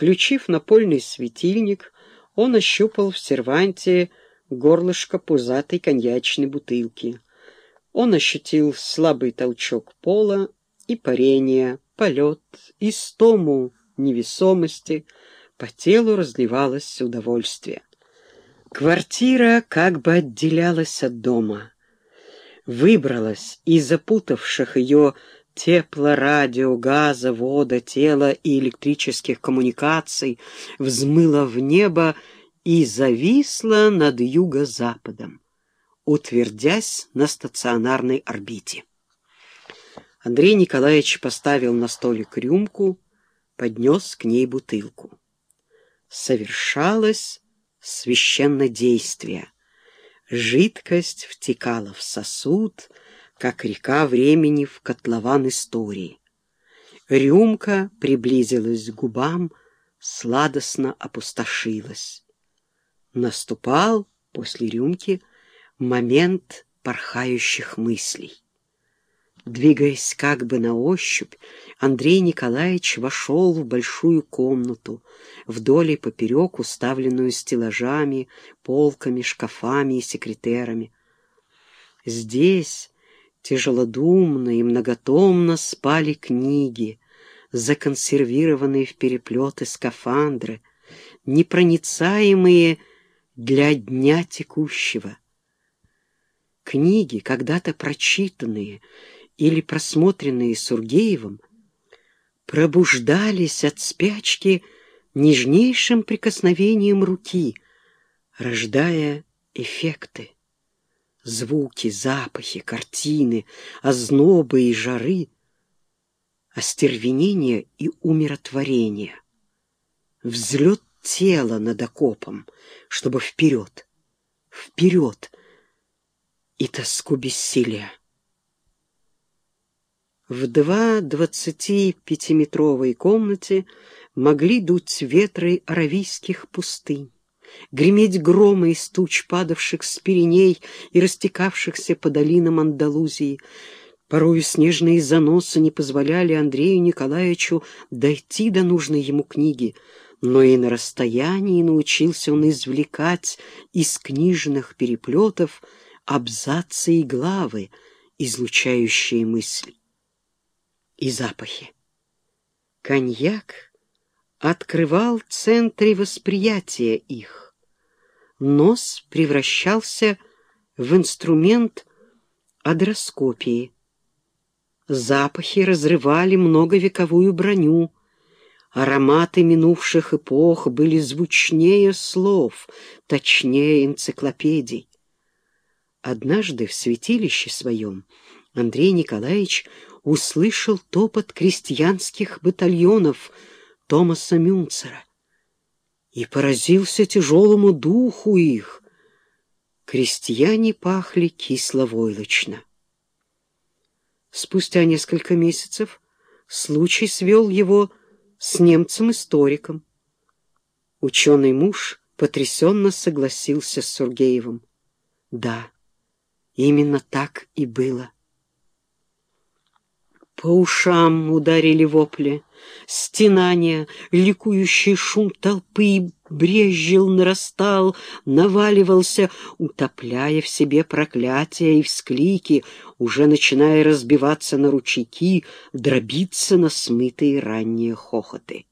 Включив напольный светильник, он ощупал в серванте горлышко пузатой коньячной бутылки. Он ощутил слабый толчок пола и парение, полет, истому невесомости. По телу разливалось удовольствие. Квартира как бы отделялась от дома. Выбралась из запутавших ее тепла, радио, газа, вода, тела и электрических коммуникаций, взмыла в небо и зависла над юго-западом, утвердясь на стационарной орбите. Андрей Николаевич поставил на столик рюмку, поднес к ней бутылку. Совершалось священнодействие. Жидкость втекала в сосуд, как река времени в котлован истории. Рюмка приблизилась к губам, сладостно опустошилась. Наступал после рюмки момент порхающих мыслей. Двигаясь как бы на ощупь, Андрей Николаевич вошел в большую комнату, вдоль и поперек уставленную стеллажами, полками, шкафами и секретерами. Здесь тяжелодумно и многотомно спали книги, законсервированные в переплеты скафандры, непроницаемые для дня текущего. Книги, когда-то прочитанные или просмотренные Сургеевым, пробуждались от спячки нежнейшим прикосновением руки, рождая эффекты. Звуки, запахи, картины, ознобы и жары, остервенение и умиротворение. Взлет тела над окопом, чтобы вперед, вперед и тоску бессилия. В два двадцатипятиметровой комнате могли дуть ветры аравийских пустынь, греметь громы из туч, падавших с Пиреней и растекавшихся по долинам Андалузии. Порою снежные заносы не позволяли Андрею Николаевичу дойти до нужной ему книги, но и на расстоянии научился он извлекать из книжных переплетов абзацы и главы, излучающие мысль и запахи. Коньяк открывал центры восприятия их. Нос превращался в инструмент адроскопии. Запахи разрывали многовековую броню. Ароматы минувших эпох были звучнее слов, точнее энциклопедий. Однажды в святилище своем Андрей Николаевич услышал топот крестьянских батальонов Томаса Мюнцера и поразился тяжелому духу их. Крестьяне пахли кисловойлочно. Спустя несколько месяцев случай свел его с немцем-историком. Ученый муж потрясенно согласился с Сургеевым. Да, именно так и было. По ушам ударили вопли, стенания, ликующий шум толпы брезжил, нарастал, наваливался, утопляя в себе проклятия и всклики, уже начиная разбиваться на ручейки, дробиться на смытые ранние хохоты.